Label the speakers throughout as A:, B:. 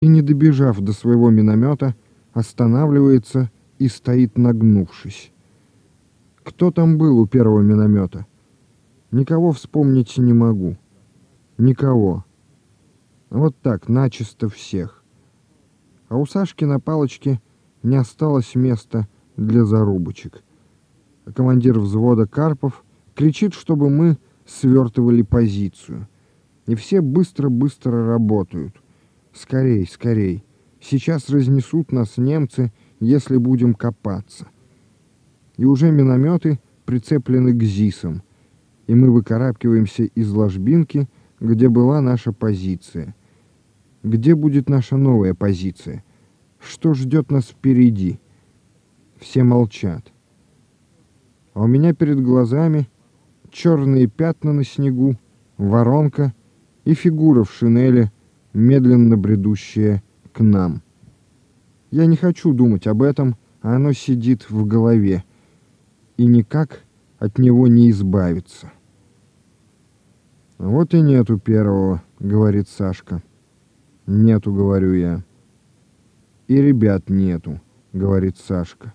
A: и, не добежав до своего миномета, останавливается и стоит нагнувшись. Кто там был у первого миномета? Никого вспомнить не могу. Никого. Вот так, начисто всех. А у Сашки на палочке не осталось места для зарубочек. Командир взвода Карпов кричит, чтобы мы свертывали позицию. И все быстро-быстро работают. Скорей, скорей. Сейчас разнесут нас немцы, если будем копаться. И уже минометы прицеплены к ЗИСам. И мы выкарабкиваемся из ложбинки, где была наша позиция. Где будет наша новая позиция? Что ждет нас впереди? Все молчат. А у меня перед глазами черные пятна на снегу, воронка и фигура в шинели, медленно бредущая к нам. Я не хочу думать об этом, а оно сидит в голове, и никак от него не избавиться. «Вот и нету первого», — говорит Сашка. «Нету», — говорю я. «И ребят нету», — говорит Сашка.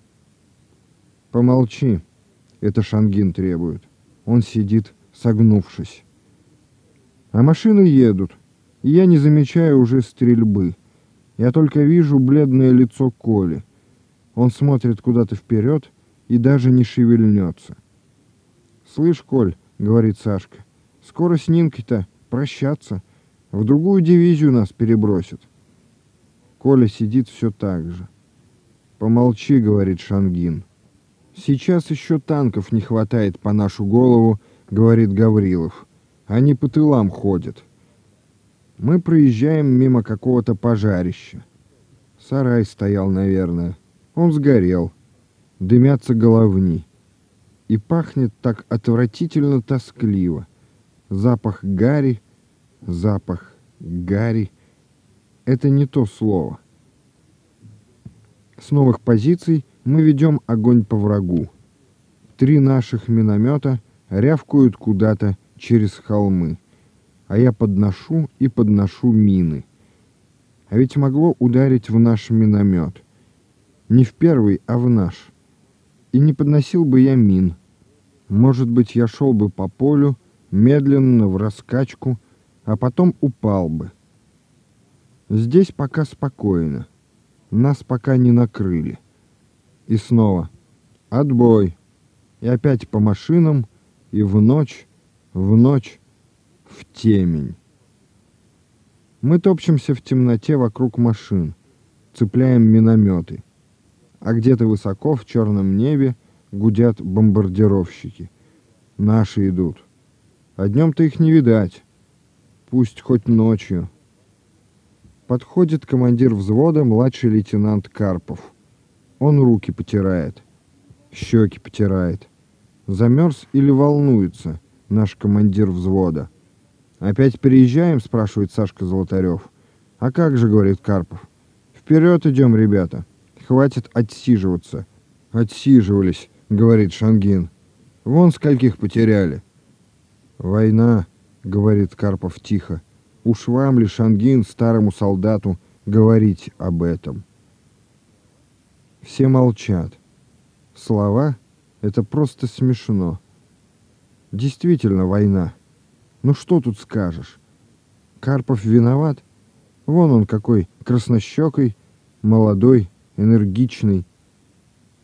A: «Помолчи», — это Шангин требует. Он сидит, согнувшись. А машины едут, я не замечаю уже стрельбы. Я только вижу бледное лицо Коли. Он смотрит куда-то вперед и даже не шевельнется. «Слышь, Коль», — говорит Сашка, — «скоро с Нинкой-то прощаться. В другую дивизию нас перебросят». Коля сидит все так же. «Помолчи», — говорит Шангин. «Сейчас еще танков не хватает по нашу голову», — говорит Гаврилов. «Они по тылам ходят». Мы проезжаем мимо какого-то пожарища. Сарай стоял, наверное. Он сгорел. Дымятся головни. И пахнет так отвратительно тоскливо. Запах гари, запах гари. Это не то слово. С новых позиций мы ведем огонь по врагу. Три наших миномета рявкают куда-то через холмы, а я подношу и подношу мины. А ведь могло ударить в наш миномет. Не в первый, а в наш. И не подносил бы я мин. Может быть, я шел бы по полю, медленно, в раскачку, а потом упал бы. Здесь пока спокойно. Нас пока не накрыли. И снова отбой. И опять по машинам, и в ночь, в ночь, в темень. Мы топчемся в темноте вокруг машин, цепляем минометы. А где-то высоко в черном небе гудят бомбардировщики. Наши идут. А днем-то их не видать. Пусть хоть ночью. Подходит командир взвода, младший лейтенант Карпов. Он руки потирает, щеки потирает. Замерз или волнуется наш командир взвода? «Опять переезжаем?» – спрашивает Сашка Золотарев. «А как же?» – говорит Карпов. «Вперед идем, ребята. Хватит отсиживаться». «Отсиживались», – говорит Шангин. «Вон скольких потеряли». «Война», — говорит Карпов тихо. «Уж вам ли, Шангин, старому солдату, говорить об этом?» Все молчат. Слова — это просто смешно. Действительно война. Ну что тут скажешь? Карпов виноват? Вон он какой краснощекой, молодой, энергичный.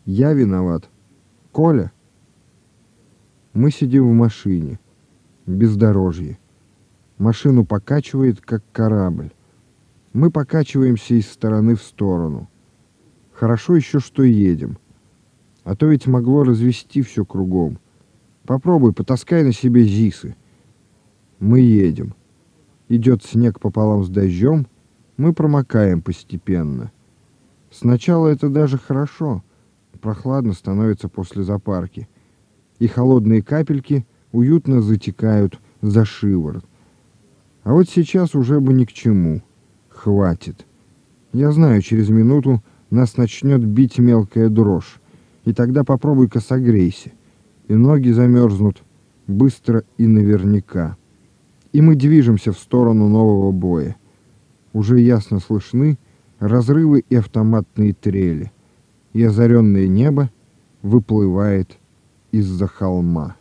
A: Я виноват. Коля? Мы сидим в машине. Бездорожье. Машину покачивает, как корабль. Мы покачиваемся из стороны в сторону. Хорошо еще, что едем. А то ведь могло развести все кругом. Попробуй, потаскай на себе ЗИСы. Мы едем. Идет снег пополам с дождем, мы промокаем постепенно. Сначала это даже хорошо. Прохладно становится после запарки. И холодные капельки уютно затекают за шиворот. А вот сейчас уже бы ни к чему. Хватит. Я знаю, через минуту нас начнет бить мелкая дрожь. И тогда попробуй-ка согрейся. И ноги замерзнут быстро и наверняка. И мы движемся в сторону нового боя. Уже ясно слышны разрывы и автоматные трели, и озаренное небо выплывает из-за холма.